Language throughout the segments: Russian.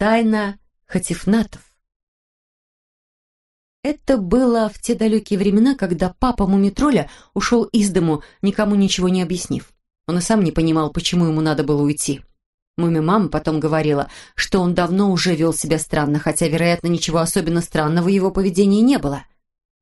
Тайна Хатифнатов. Это было в те далекие времена, когда папа Мумитроля ушел из дому, никому ничего не объяснив. Он и сам не понимал, почему ему надо было уйти. Муми-мама потом говорила, что он давно уже вел себя странно, хотя, вероятно, ничего особенно странного в его поведении не было.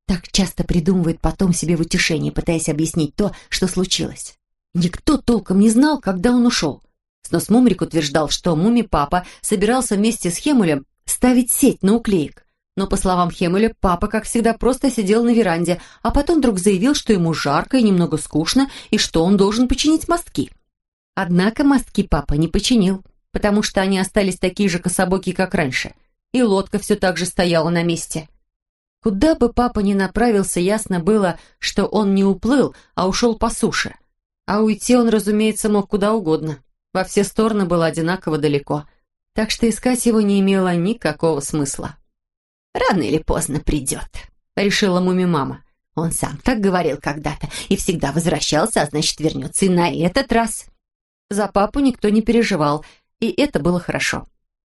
Так часто придумывает потом себе в утешение, пытаясь объяснить то, что случилось. Никто толком не знал, когда он ушел. Снос Мумрик утверждал, что Муми-папа собирался вместе с Хемулем ставить сеть на уклеек. Но, по словам Хемуля, папа, как всегда, просто сидел на веранде, а потом вдруг заявил, что ему жарко и немного скучно, и что он должен починить мостки. Однако мостки папа не починил, потому что они остались такие же кособокие, как раньше, и лодка все так же стояла на месте. Куда бы папа ни направился, ясно было, что он не уплыл, а ушел по суше. А уйти он, разумеется, мог куда угодно. Во все стороны было одинаково далеко, так что искать его не имело никакого смысла. «Рано или поздно придет», — решила муми-мама. Он сам так говорил когда-то и всегда возвращался, а значит, вернется и на этот раз. За папу никто не переживал, и это было хорошо.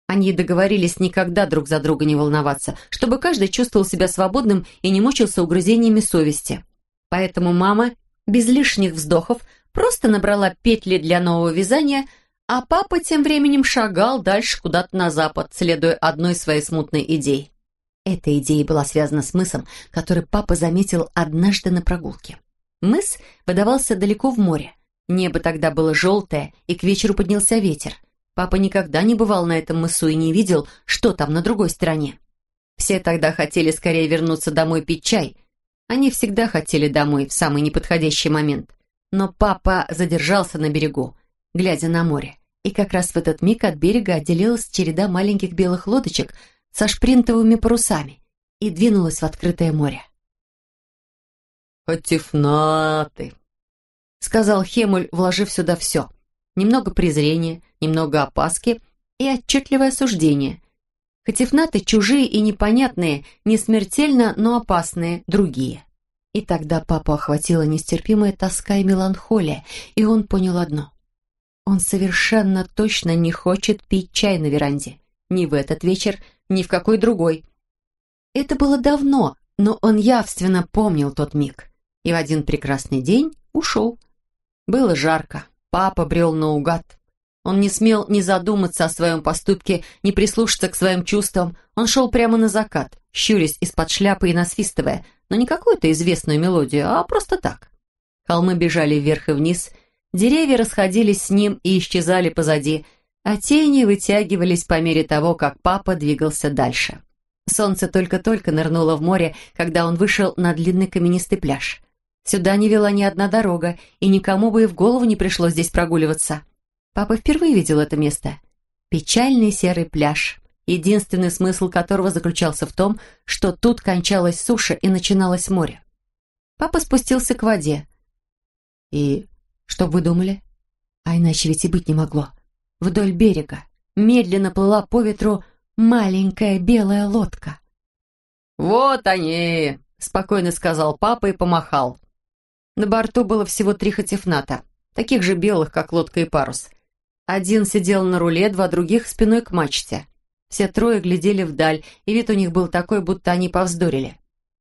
Они договорились никогда друг за друга не волноваться, чтобы каждый чувствовал себя свободным и не мучился угрызениями совести. Поэтому мама без лишних вздохов просто набрала петли для нового вязания, а папа тем временем шагал дальше куда-то на запад, следуя одной своей смутной идее. Эта идея была связана с мысом, который папа заметил однажды на прогулке. Мыс выдавался далеко в море. Небо тогда было желтое, и к вечеру поднялся ветер. Папа никогда не бывал на этом мысу и не видел, что там на другой стороне. Все тогда хотели скорее вернуться домой пить чай. Они всегда хотели домой в самый неподходящий момент. Но папа задержался на берегу, глядя на море. И как раз в этот миг от берега отделилась череда маленьких белых лодочек со шпринтовыми парусами и двинулась в открытое море. «Патифнаты», — сказал Хемуль, вложив сюда все. Немного презрения, немного опаски и отчетливое осуждение. Хатифнаты чужие и непонятные, не смертельно, но опасные, другие. И тогда папу охватила нестерпимая тоска и меланхолия, и он понял одно. Он совершенно точно не хочет пить чай на веранде. Ни в этот вечер, ни в какой другой. Это было давно, но он явственно помнил тот миг. И в один прекрасный день ушел. Было жарко. Папа брел наугад. Он не смел ни задуматься о своем поступке, ни прислушаться к своим чувствам. Он шел прямо на закат, щурясь из-под шляпы и насвистывая, но не какую-то известную мелодию, а просто так. Холмы бежали вверх и вниз, деревья расходились с ним и исчезали позади, а тени вытягивались по мере того, как папа двигался дальше. Солнце только-только нырнуло в море, когда он вышел на длинный каменистый пляж. Сюда не вела ни одна дорога, и никому бы и в голову не пришло здесь прогуливаться. Папа впервые видел это место. Печальный серый пляж, единственный смысл которого заключался в том, что тут кончалась суша и начиналось море. Папа спустился к воде. И что вы думали? А иначе ведь и быть не могло. Вдоль берега медленно плыла по ветру маленькая белая лодка. «Вот они!» — спокойно сказал папа и помахал. На борту было всего три хатифната, таких же белых, как лодка и парус. Один сидел на руле, два других спиной к мачте. Все трое глядели вдаль, и вид у них был такой, будто они повздорили.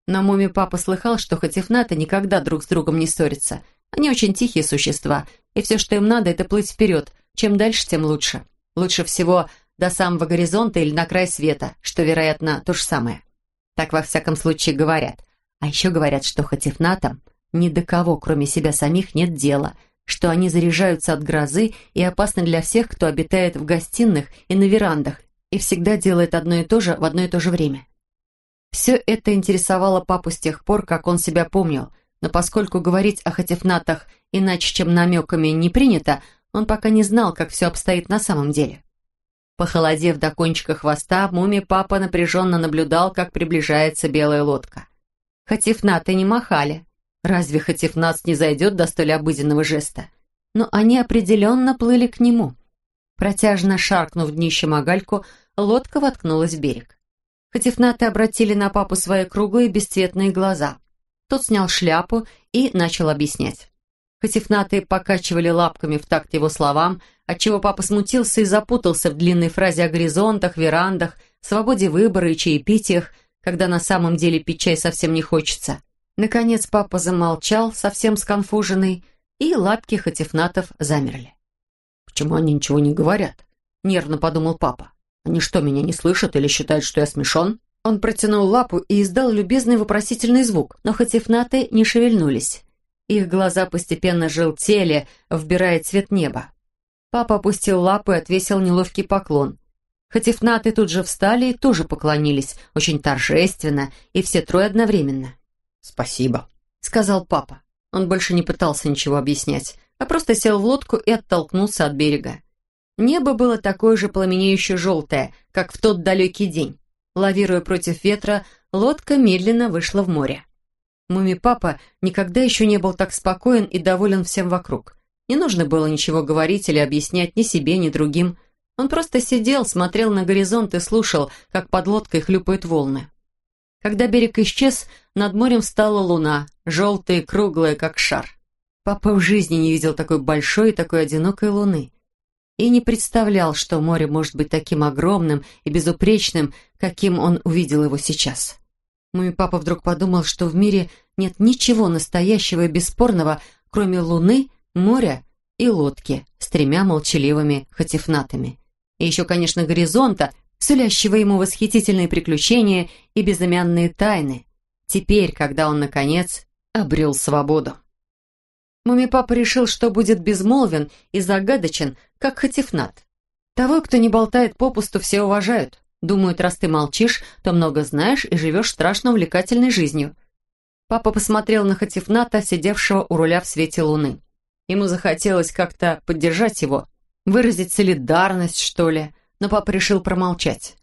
Но Муми папа слыхал, что хатифнаты никогда друг с другом не ссорятся. Они очень тихие существа, и все, что им надо, это плыть вперед. Чем дальше, тем лучше. Лучше всего до самого горизонта или на край света, что, вероятно, то же самое. Так, во всяком случае, говорят. А еще говорят, что хатифнатам ни до кого, кроме себя самих, нет дела – что они заряжаются от грозы и опасны для всех, кто обитает в гостиных и на верандах и всегда делает одно и то же в одно и то же время. Все это интересовало папу с тех пор, как он себя помнил, но поскольку говорить о хатифнатах иначе, чем намеками, не принято, он пока не знал, как все обстоит на самом деле. Похолодев до кончика хвоста, муми папа напряженно наблюдал, как приближается белая лодка. Хатифнаты не махали, Разве Хатифнац не зайдет до столь обыденного жеста? Но они определенно плыли к нему. Протяжно шаркнув днищем о гальку, лодка воткнулась в берег. Хатифнаты обратили на папу свои круглые бесцветные глаза. Тот снял шляпу и начал объяснять. Хатифнаты покачивали лапками в такт его словам, отчего папа смутился и запутался в длинной фразе о горизонтах, верандах, свободе выбора и чаепитиях, когда на самом деле пить чай совсем не хочется. Наконец папа замолчал, совсем сконфуженный, и лапки Хатифнатов замерли. «Почему они ничего не говорят?» — нервно подумал папа. «Они что, меня не слышат или считают, что я смешон?» Он протянул лапу и издал любезный вопросительный звук, но Хатифнаты не шевельнулись. Их глаза постепенно желтели, вбирая цвет неба. Папа опустил лапу и отвесил неловкий поклон. Хатифнаты тут же встали и тоже поклонились, очень торжественно, и все трое одновременно. «Спасибо», — сказал папа. Он больше не пытался ничего объяснять, а просто сел в лодку и оттолкнулся от берега. Небо было такое же пламенеюще желтое, как в тот далекий день. Лавируя против ветра, лодка медленно вышла в море. Муми-папа никогда еще не был так спокоен и доволен всем вокруг. Не нужно было ничего говорить или объяснять ни себе, ни другим. Он просто сидел, смотрел на горизонт и слушал, как под лодкой хлюпают волны. Когда берег исчез, над морем стала луна, желтая и круглая, как шар. Папа в жизни не видел такой большой и такой одинокой луны. И не представлял, что море может быть таким огромным и безупречным, каким он увидел его сейчас. Мой папа вдруг подумал, что в мире нет ничего настоящего и бесспорного, кроме луны, моря и лодки с тремя молчаливыми хатифнатами. И еще, конечно, горизонта, сулящего ему восхитительные приключения и безымянные тайны. Теперь, когда он, наконец, обрел свободу. Муми-папа решил, что будет безмолвен и загадочен, как хатифнат. Того, кто не болтает попусту, все уважают. Думают, раз ты молчишь, то много знаешь и живешь страшно увлекательной жизнью. Папа посмотрел на Хатифната, сидевшего у руля в свете луны. Ему захотелось как-то поддержать его, выразить солидарность, что ли, но папа решил промолчать.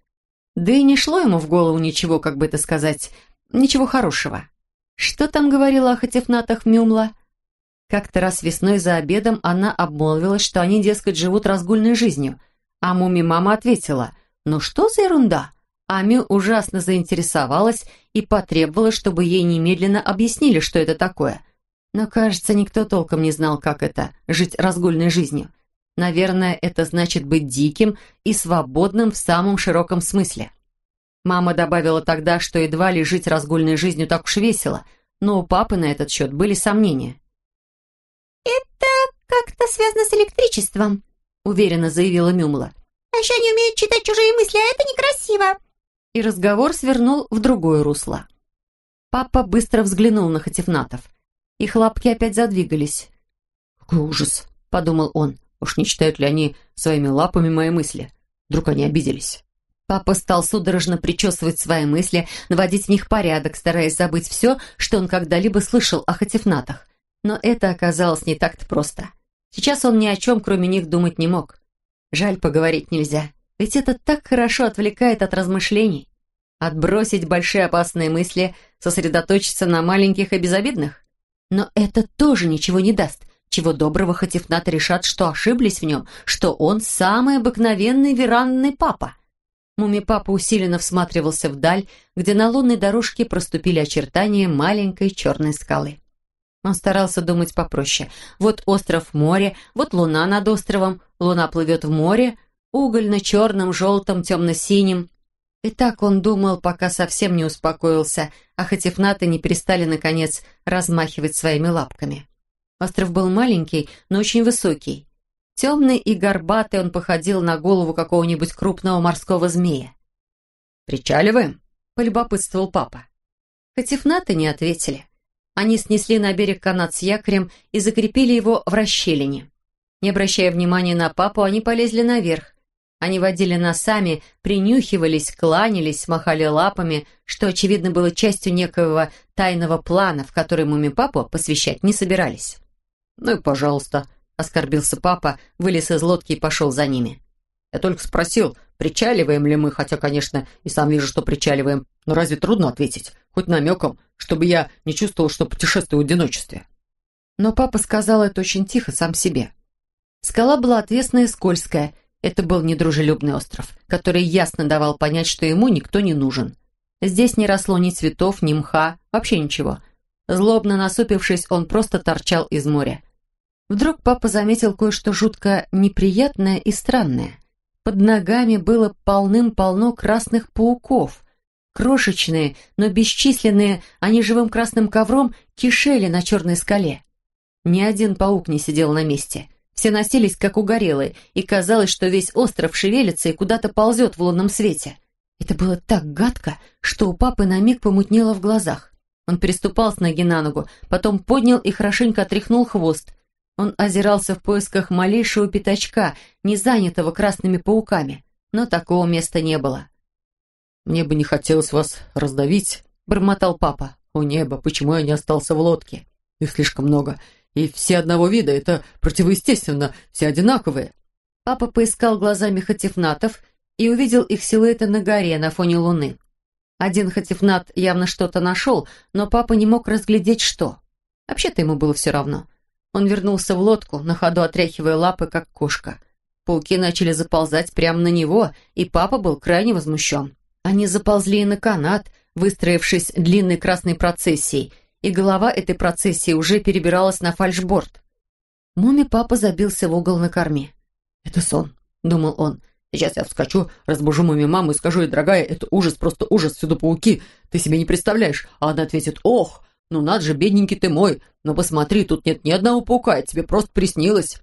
Да и не шло ему в голову ничего, как бы это сказать, ничего хорошего. Что там говорила о Хатифнатах Мюмла? Как-то раз весной за обедом она обмолвилась, что они, дескать, живут разгульной жизнью, а Муми-мама ответила – ну что за ерунда? Ами ужасно заинтересовалась и потребовала, чтобы ей немедленно объяснили, что это такое. Но, кажется, никто толком не знал, как это – жить разгульной жизнью. Наверное, это значит быть диким и свободным в самом широком смысле. Мама добавила тогда, что едва ли жить разгульной жизнью так уж весело, но у папы на этот счет были сомнения. «Это как-то связано с электричеством», — уверенно заявила Мюмла. А еще они умеют читать чужие мысли, а это некрасиво!» И разговор свернул в другое русло. Папа быстро взглянул на Хатифнатов. Их лапки опять задвигались. «Какой ужас!» — подумал он. «Уж не читают ли они своими лапами мои мысли? Вдруг они обиделись?» Папа стал судорожно причесывать свои мысли, наводить в них порядок, стараясь забыть все, что он когда-либо слышал о Хатифнатах. Но это оказалось не так-то просто. Сейчас он ни о чем, кроме них, думать не мог. Жаль, поговорить нельзя, ведь это так хорошо отвлекает от размышлений. Отбросить большие опасные мысли, сосредоточиться на маленьких и безобидных. Но это тоже ничего не даст. Чего доброго, хоть Ифнат решат, что ошиблись в нем, что он самый обыкновенный веранный папа. Муми-папа усиленно всматривался вдаль, где на лунной дорожке проступили очертания маленькой черной скалы. Он старался думать попроще. Вот остров море, вот луна над островом, луна плывет в море, угольно-черным, желтым, темно-синим. И так он думал, пока совсем не успокоился, а хатифнаты не перестали, наконец, размахивать своими лапками. Остров был маленький, но очень высокий. Темный и горбатый он походил на голову какого-нибудь крупного морского змея. «Причаливаем?» — полюбопытствовал папа. Хатифнаты не ответили. Они снесли на берег канат с якорем и закрепили его в расщелине. Не обращая внимания на папу, они полезли наверх. Они водили носами, принюхивались, кланялись, махали лапами, что, очевидно, было частью некоего тайного плана, в который муми-папу посвящать не собирались. «Ну и пожалуйста», — оскорбился папа, вылез из лодки и пошел за ними. «Я только спросил, причаливаем ли мы, хотя, конечно, и сам вижу, что причаливаем, но разве трудно ответить, хоть намеком, чтобы я не чувствовал, что путешествую в одиночестве. Но папа сказал это очень тихо сам себе. Скала была отвесная и скользкая. Это был недружелюбный остров, который ясно давал понять, что ему никто не нужен. Здесь не росло ни цветов, ни мха, вообще ничего. Злобно насупившись, он просто торчал из моря. Вдруг папа заметил кое-что жутко неприятное и странное. Под ногами было полным-полно красных пауков. Крошечные, но бесчисленные, они живым красным ковром кишели на черной скале. Ни один паук не сидел на месте. Все носились, как угорелые, и казалось, что весь остров шевелится и куда-то ползет в лунном свете. Это было так гадко, что у папы на миг помутнело в глазах. Он переступал с ноги на ногу, потом поднял и хорошенько отряхнул хвост. Он озирался в поисках малейшего пятачка, не занятого красными пауками, но такого места не было. «Мне бы не хотелось вас раздавить», — бормотал папа. «О небо, почему я не остался в лодке? Их слишком много. И все одного вида, это противоестественно, все одинаковые». Папа поискал глазами хатифнатов и увидел их силуэты на горе на фоне луны. Один хатифнат явно что-то нашел, но папа не мог разглядеть, что. Вообще-то ему было все равно. Он вернулся в лодку, на ходу отряхивая лапы, как кошка. Пауки начали заползать прямо на него, и папа был крайне возмущен. Они заползли на канат, выстроившись длинной красной процессией, и голова этой процессии уже перебиралась на фальшборд. Муми папа забился в угол на корме. «Это сон», — думал он. «Сейчас я вскочу, разбужу муми маму и скажу ей, дорогая, это ужас, просто ужас, всюду пауки, ты себе не представляешь». А она ответит, «Ох, ну над же, бедненький ты мой, но посмотри, тут нет ни одного паука, тебе просто приснилось».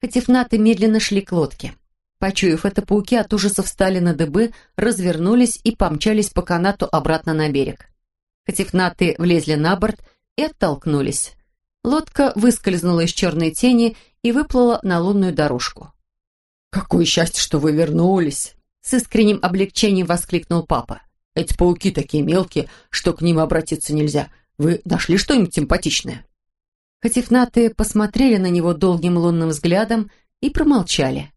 Катифнаты медленно шли к лодке. Почуяв это, пауки от ужаса встали на дыбы, развернулись и помчались по канату обратно на берег. Катифнаты влезли на борт и оттолкнулись. Лодка выскользнула из черной тени и выплыла на лунную дорожку. «Какое счастье, что вы вернулись!» С искренним облегчением воскликнул папа. «Эти пауки такие мелкие, что к ним обратиться нельзя. Вы нашли что-нибудь симпатичное?» Катифнаты посмотрели на него долгим лунным взглядом и промолчали.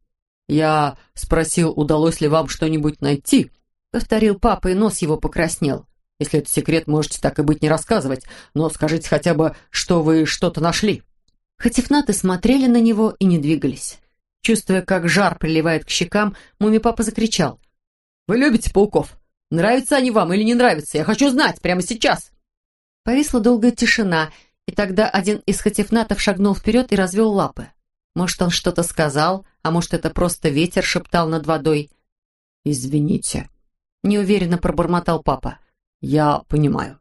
«Я спросил, удалось ли вам что-нибудь найти?» Повторил папа, и нос его покраснел. Если это секрет, можете так и быть не рассказывать, но скажите хотя бы, что вы что-то нашли». Хатифнаты смотрели на него и не двигались. Чувствуя, как жар приливает к щекам, муми-папа закричал. «Вы любите пауков? Нравятся они вам или не нравятся? Я хочу знать прямо сейчас!» Повисла долгая тишина, и тогда один из хатифнатов шагнул вперед и развел лапы. Может, он что-то сказал, а может, это просто ветер шептал над водой. «Извините», — неуверенно пробормотал папа. «Я понимаю».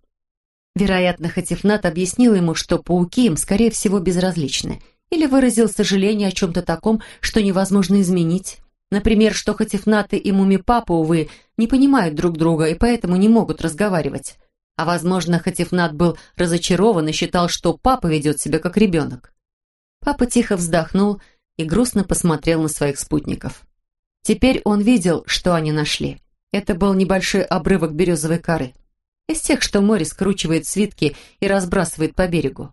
Вероятно, Хатифнат объяснил ему, что пауки им, скорее всего, безразличны, или выразил сожаление о чем-то таком, что невозможно изменить. Например, что Хатифнаты и Муми-папа, увы, не понимают друг друга и поэтому не могут разговаривать. А возможно, Хатифнат был разочарован и считал, что папа ведет себя как ребенок. Папа тихо вздохнул и грустно посмотрел на своих спутников. Теперь он видел, что они нашли. Это был небольшой обрывок березовой коры из тех, что море скручивает свитки и разбрасывает по берегу.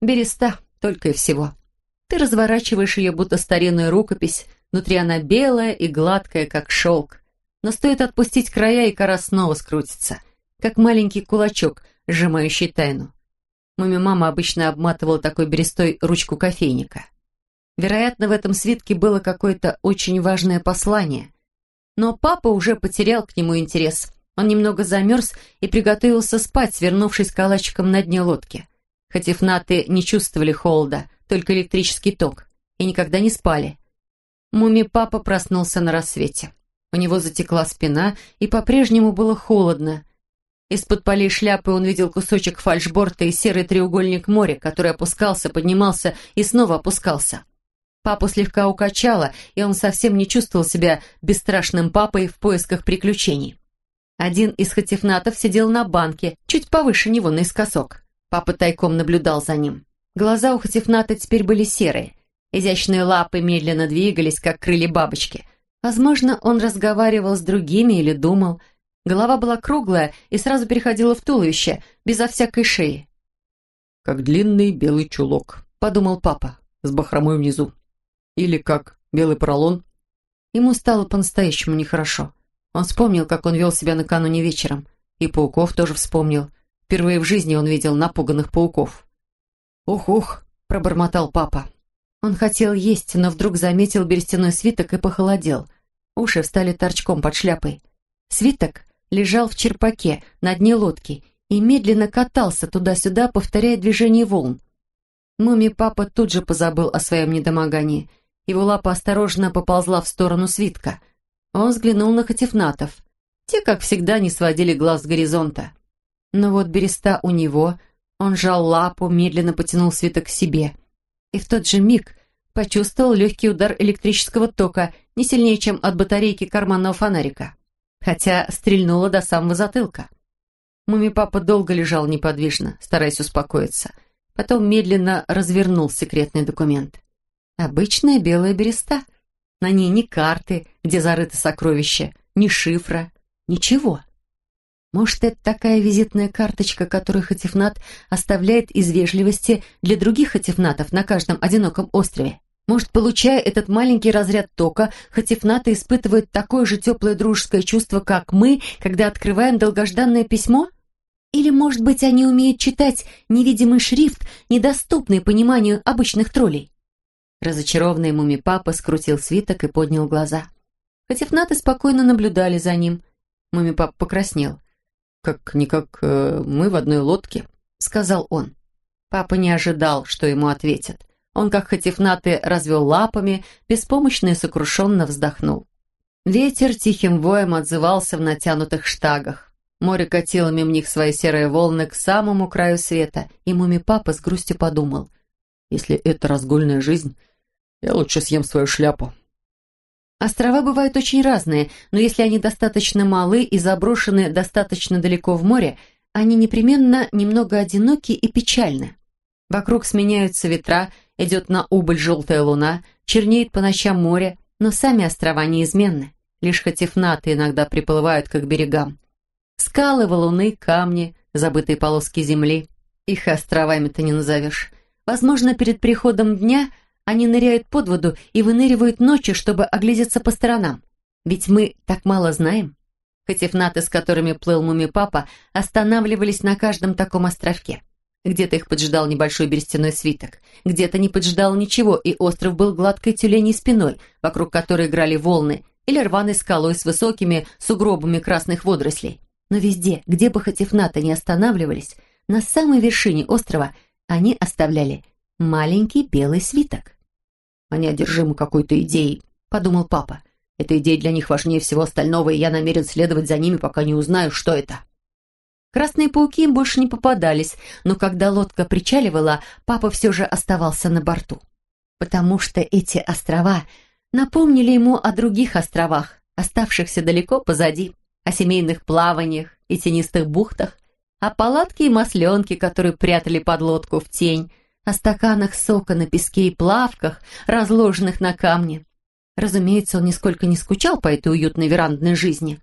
Береста только и всего. Ты разворачиваешь ее, будто старинную рукопись, внутри она белая и гладкая, как шелк. Но стоит отпустить края, и кора снова скрутится, как маленький кулачок, сжимающий тайну. Муми-мама обычно обматывала такой берестой ручку кофейника. Вероятно, в этом свитке было какое-то очень важное послание. Но папа уже потерял к нему интерес – он немного замерз и приготовился спать, свернувшись калачиком на дне лодки. Хотя фнаты не чувствовали холода, только электрический ток, и никогда не спали. Муми-папа проснулся на рассвете. У него затекла спина, и по-прежнему было холодно. Из-под полей шляпы он видел кусочек фальшборта и серый треугольник моря, который опускался, поднимался и снова опускался. Папу слегка укачало, и он совсем не чувствовал себя бесстрашным папой в поисках приключений. Один из хатифнатов сидел на банке, чуть повыше него наискосок. Папа тайком наблюдал за ним. Глаза у хатифната теперь были серые. Изящные лапы медленно двигались, как крылья бабочки. Возможно, он разговаривал с другими или думал. Голова была круглая и сразу переходила в туловище, безо всякой шеи. «Как длинный белый чулок», — подумал папа, с бахромой внизу. «Или как белый поролон». Ему стало по-настоящему нехорошо. Он вспомнил, как он вел себя накануне вечером. И пауков тоже вспомнил. Впервые в жизни он видел напуганных пауков. «Ух-ух!» – пробормотал папа. Он хотел есть, но вдруг заметил берестяной свиток и похолодел. Уши встали торчком под шляпой. Свиток лежал в черпаке на дне лодки и медленно катался туда-сюда, повторяя движение волн. Муми-папа тут же позабыл о своем недомогании. Его лапа осторожно поползла в сторону свитка. Он взглянул на Хатифнатов. Те, как всегда, не сводили глаз с горизонта. Но вот береста у него, он жал лапу, медленно потянул свиток к себе. И в тот же миг почувствовал легкий удар электрического тока, не сильнее, чем от батарейки карманного фонарика. Хотя стрельнуло до самого затылка. Муми-папа долго лежал неподвижно, стараясь успокоиться. Потом медленно развернул секретный документ. Обычная белая береста. На ней ни карты, где зарыто сокровище, ни шифра, ничего. Может, это такая визитная карточка, которую Хатифнат оставляет из вежливости для других Хатифнатов на каждом одиноком острове? Может, получая этот маленький разряд тока, Хатифнаты испытывают такое же теплое дружеское чувство, как мы, когда открываем долгожданное письмо? Или, может быть, они умеют читать невидимый шрифт, недоступный пониманию обычных троллей? Разочарованный муми-папа скрутил свиток и поднял глаза. Хатифнаты спокойно наблюдали за ним. Муми-папа покраснел. «Как-никак э, мы в одной лодке», — сказал он. Папа не ожидал, что ему ответят. Он, как Хатифнаты, развел лапами, беспомощно и сокрушенно вздохнул. Ветер тихим воем отзывался в натянутых штагах. Море катило мимо них свои серые волны к самому краю света, и муми-папа с грустью подумал. «Если это разгульная жизнь, я лучше съем свою шляпу». Острова бывают очень разные, но если они достаточно малы и заброшены достаточно далеко в море, они непременно немного одиноки и печальны. Вокруг сменяются ветра, идет на убыль желтая луна, чернеет по ночам море, но сами острова неизменны. Лишь хатифнаты иногда приплывают к их берегам. Скалы, валуны, камни, забытые полоски земли. Их островами-то не назовешь. Возможно, перед приходом дня – они ныряют под воду и выныривают ночью, чтобы оглядеться по сторонам. Ведь мы так мало знаем. Хоть с которыми плыл муми-папа, останавливались на каждом таком островке. Где-то их поджидал небольшой берестяной свиток, где-то не поджидал ничего, и остров был гладкой тюленей спиной, вокруг которой играли волны, или рваной скалой с высокими сугробами красных водорослей. Но везде, где бы Хатифната не останавливались, на самой вершине острова они оставляли маленький белый свиток. «Они одержимы какой-то идеей», — подумал папа. «Эта идея для них важнее всего остального, и я намерен следовать за ними, пока не узнаю, что это». Красные пауки им больше не попадались, но когда лодка причаливала, папа все же оставался на борту. Потому что эти острова напомнили ему о других островах, оставшихся далеко позади, о семейных плаваниях и тенистых бухтах, о палатке и масленке, которые прятали под лодку в тень, о стаканах сока на песке и плавках, разложенных на камне. Разумеется, он нисколько не скучал по этой уютной верандной жизни.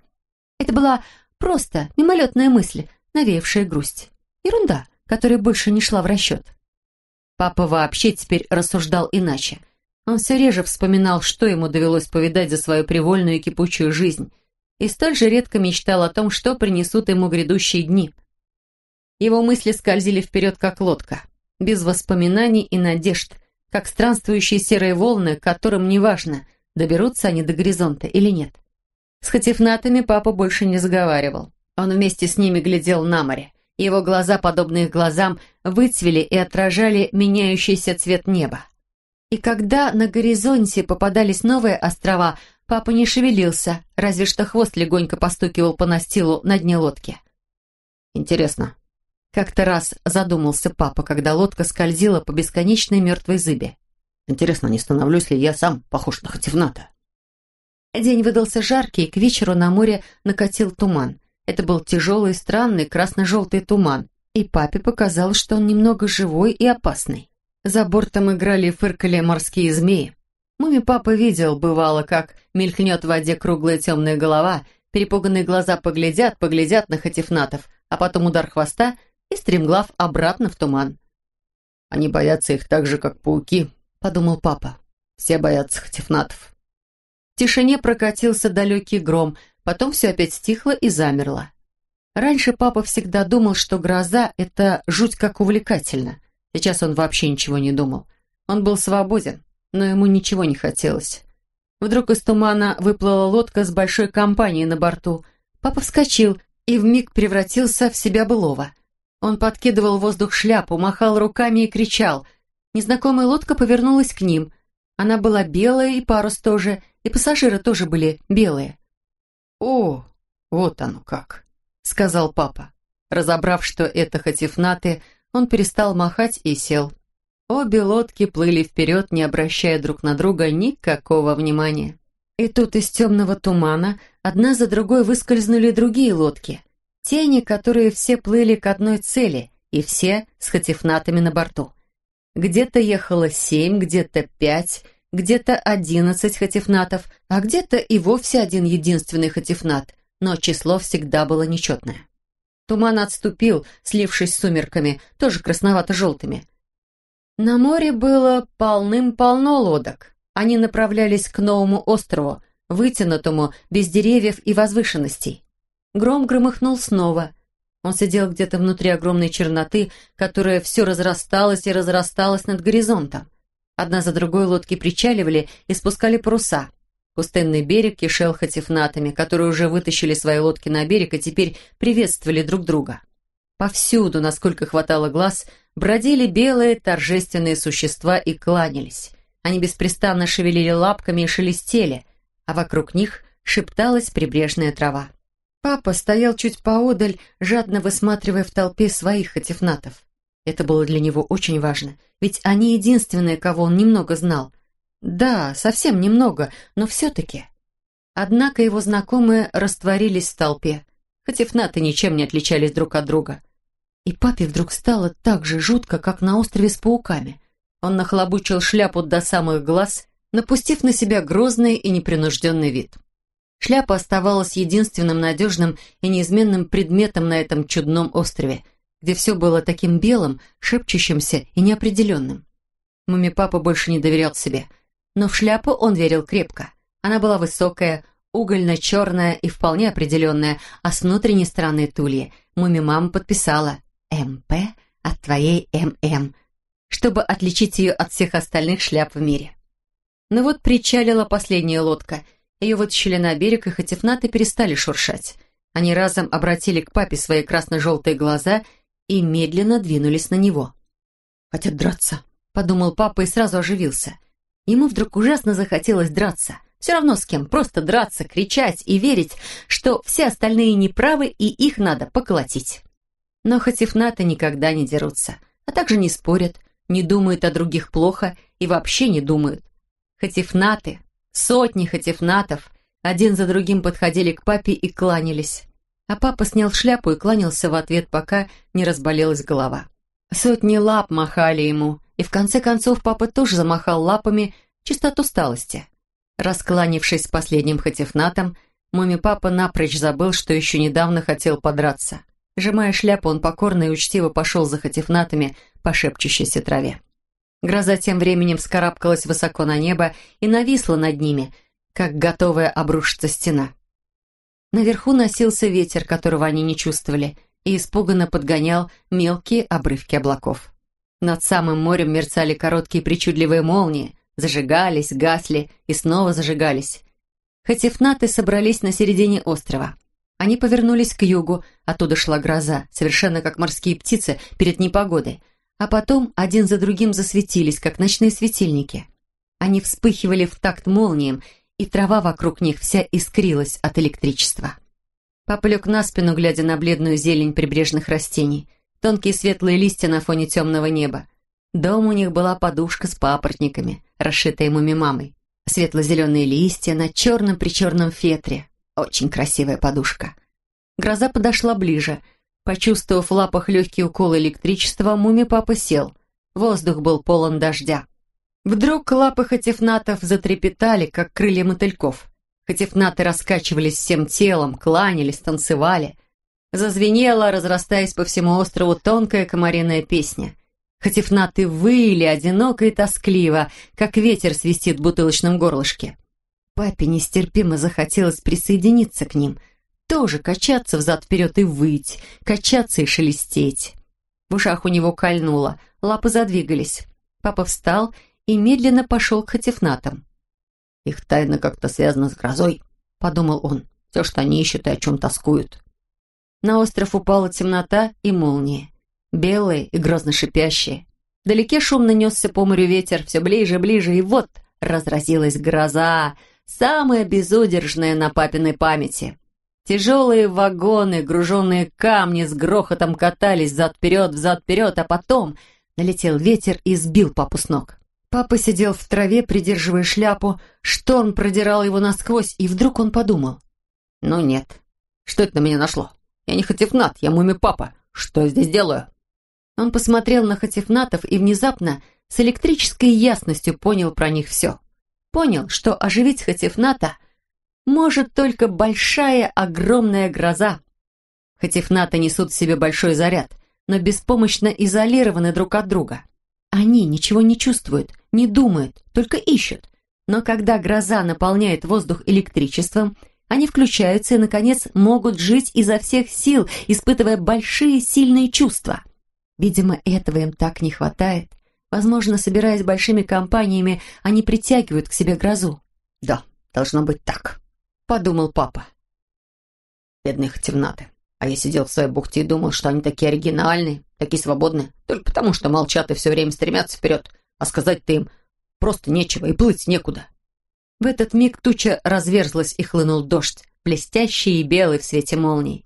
Это была просто мимолетная мысль, навеявшая грусть. Ерунда, которая больше не шла в расчет. Папа вообще теперь рассуждал иначе. Он все реже вспоминал, что ему довелось повидать за свою привольную и кипучую жизнь, и столь же редко мечтал о том, что принесут ему грядущие дни. Его мысли скользили вперед, как лодка без воспоминаний и надежд, как странствующие серые волны, которым неважно, доберутся они до горизонта или нет. С хатифнатами папа больше не заговаривал. Он вместе с ними глядел на море. Его глаза, подобные их глазам, выцвели и отражали меняющийся цвет неба. И когда на горизонте попадались новые острова, папа не шевелился, разве что хвост легонько постукивал по настилу на дне лодки. «Интересно, как-то раз задумался папа, когда лодка скользила по бесконечной мертвой зыбе. Интересно, не становлюсь ли я сам похож на Хативната? День выдался жаркий, и к вечеру на море накатил туман. Это был тяжелый, странный красно-желтый туман, и папе показалось, что он немного живой и опасный. За бортом играли и фыркали морские змеи. Муми папа видел, бывало, как мелькнет в воде круглая темная голова, перепуганные глаза поглядят, поглядят на Хатифнатов, а потом удар хвоста — и стремглав обратно в туман. «Они боятся их так же, как пауки», — подумал папа. «Все боятся хатифнатов». В тишине прокатился далекий гром, потом все опять стихло и замерло. Раньше папа всегда думал, что гроза — это жуть как увлекательно. Сейчас он вообще ничего не думал. Он был свободен, но ему ничего не хотелось. Вдруг из тумана выплыла лодка с большой компанией на борту. Папа вскочил и вмиг превратился в себя былого. Он подкидывал в воздух шляпу, махал руками и кричал. Незнакомая лодка повернулась к ним. Она была белая, и парус тоже, и пассажиры тоже были белые. «О, вот оно как», — сказал папа. Разобрав, что это хатифнаты, он перестал махать и сел. Обе лодки плыли вперед, не обращая друг на друга никакого внимания. И тут из темного тумана одна за другой выскользнули другие лодки. Тени, которые все плыли к одной цели, и все с хатифнатами на борту. Где-то ехало семь, где-то пять, где-то одиннадцать хатифнатов, а где-то и вовсе один единственный хатифнат, но число всегда было нечетное. Туман отступил, слившись с сумерками, тоже красновато-желтыми. На море было полным-полно лодок. Они направлялись к новому острову, вытянутому, без деревьев и возвышенностей. Гром громыхнул снова. Он сидел где-то внутри огромной черноты, которая все разрасталась и разрасталась над горизонтом. Одна за другой лодки причаливали и спускали паруса. Пустынный берег кишел хатифнатами, которые уже вытащили свои лодки на берег и теперь приветствовали друг друга. Повсюду, насколько хватало глаз, бродили белые торжественные существа и кланялись. Они беспрестанно шевелили лапками и шелестели, а вокруг них шепталась прибрежная трава. Папа стоял чуть поодаль, жадно высматривая в толпе своих хатифнатов. Это было для него очень важно, ведь они единственные, кого он немного знал. Да, совсем немного, но все-таки. Однако его знакомые растворились в толпе. Хатифнаты ничем не отличались друг от друга. И папе вдруг стало так же жутко, как на острове с пауками. Он нахлобучил шляпу до самых глаз, напустив на себя грозный и непринужденный вид. Шляпа оставалась единственным надежным и неизменным предметом на этом чудном острове, где все было таким белым, шепчущимся и неопределенным. Муми-папа больше не доверял себе, но в шляпу он верил крепко. Она была высокая, угольно-черная и вполне определенная, а с внутренней стороны тульи муми-мама подписала «МП от твоей ММ», чтобы отличить ее от всех остальных шляп в мире. Но вот причалила последняя лодка. Ее вытащили на берег, и хатифнаты перестали шуршать. Они разом обратили к папе свои красно-желтые глаза и медленно двинулись на него. «Хотят драться», — подумал папа и сразу оживился. Ему вдруг ужасно захотелось драться. Все равно с кем, просто драться, кричать и верить, что все остальные неправы и их надо поколотить. Но хатифнаты никогда не дерутся, а также не спорят, не думают о других плохо и вообще не думают. Хатифнаты, сотни хатифнатов, один за другим подходили к папе и кланялись. А папа снял шляпу и кланялся в ответ, пока не разболелась голова. Сотни лап махали ему, и в конце концов папа тоже замахал лапами чисто от усталости. Раскланившись с последним хатифнатом, муми-папа напрочь забыл, что еще недавно хотел подраться. Сжимая шляпу, он покорно и учтиво пошел за хатифнатами по шепчущейся траве. Гроза тем временем вскарабкалась высоко на небо и нависла над ними, как готовая обрушиться стена. Наверху носился ветер, которого они не чувствовали, и испуганно подгонял мелкие обрывки облаков. Над самым морем мерцали короткие причудливые молнии, зажигались, гасли и снова зажигались. Хатифнаты собрались на середине острова. Они повернулись к югу, оттуда шла гроза, совершенно как морские птицы перед непогодой, а потом один за другим засветились, как ночные светильники. Они вспыхивали в такт молниям, и трава вокруг них вся искрилась от электричества. Папа лег на спину, глядя на бледную зелень прибрежных растений, тонкие светлые листья на фоне темного неба. Дом у них была подушка с папоротниками, расшитая муми-мамой. Светло-зеленые листья на черном-причерном фетре. Очень красивая подушка. Гроза подошла ближе. Почувствовав в лапах легкий укол электричества, муми-папа сел. Воздух был полон дождя. Вдруг лапы хатифнатов затрепетали, как крылья мотыльков. Хатифнаты раскачивались всем телом, кланялись, танцевали. Зазвенела, разрастаясь по всему острову, тонкая комариная песня. Хатифнаты выли одиноко и тоскливо, как ветер свистит в бутылочном горлышке. Папе нестерпимо захотелось присоединиться к ним, тоже качаться взад-вперед и выть, качаться и шелестеть. В ушах у него кольнуло, лапы задвигались. Папа встал и медленно пошел к хатифнатам. «Их тайна как-то связана с грозой», — подумал он. «Все, что они ищут и о чем тоскуют». На остров упала темнота и молнии, белые и грозно шипящие. Вдалеке шумно несся по морю ветер, все ближе, ближе, и вот разразилась гроза, самая безудержная на папиной памяти. Тяжелые вагоны, груженные камни с грохотом катались зад-вперед, взад-вперед, а потом налетел ветер и сбил папу с ног. Папа сидел в траве, придерживая шляпу, шторм продирал его насквозь, и вдруг он подумал. «Ну нет, что это на меня нашло? Я не Хатифнат, я муми-папа. Что я здесь делаю?» Он посмотрел на Хатифнатов и внезапно с электрической ясностью понял про них все. Понял, что оживить Хатифната может только большая огромная гроза. Хатифната несут в себе большой заряд, но беспомощно изолированы друг от друга. Они ничего не чувствуют, не думают, только ищут. Но когда гроза наполняет воздух электричеством, они включаются и, наконец, могут жить изо всех сил, испытывая большие сильные чувства. Видимо, этого им так не хватает. Возможно, собираясь большими компаниями, они притягивают к себе грозу. «Да, должно быть так», — подумал папа. Бедные темнаты. А я сидел в своей бухте и думал, что они такие оригинальные, такие свободные, только потому, что молчат и все время стремятся вперед, а сказать-то им просто нечего и плыть некуда. В этот миг туча разверзлась и хлынул дождь, блестящий и белый в свете молний.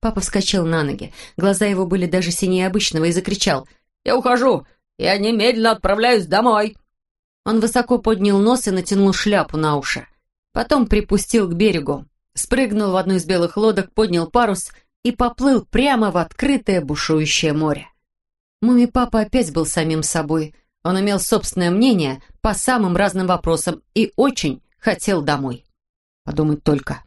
Папа вскочил на ноги, глаза его были даже синее обычного, и закричал «Я ухожу! Я немедленно отправляюсь домой!» Он высоко поднял нос и натянул шляпу на уши. Потом припустил к берегу, спрыгнул в одну из белых лодок, поднял парус и поплыл прямо в открытое бушующее море. Муми-папа опять был самим собой. Он имел собственное мнение по самым разным вопросам и очень хотел домой. Подумать только.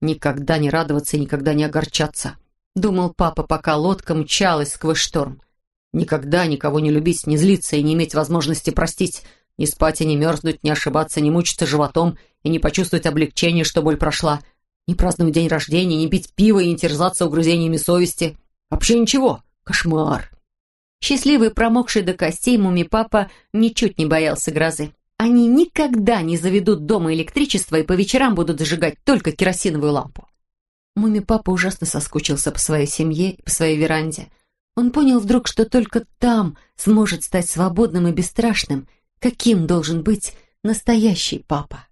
Никогда не радоваться и никогда не огорчаться. Думал папа, пока лодка мчалась сквозь шторм. Никогда никого не любить, не злиться и не иметь возможности простить, не спать и не мерзнуть, не ошибаться, не мучиться животом и не почувствовать облегчение, что боль прошла — не праздновать день рождения, не пить пиво и не терзаться угрызениями совести. Вообще ничего. Кошмар. Счастливый, промокший до костей, муми-папа ничуть не боялся грозы. Они никогда не заведут дома электричество и по вечерам будут зажигать только керосиновую лампу. Муми-папа ужасно соскучился по своей семье и по своей веранде. Он понял вдруг, что только там сможет стать свободным и бесстрашным, каким должен быть настоящий папа.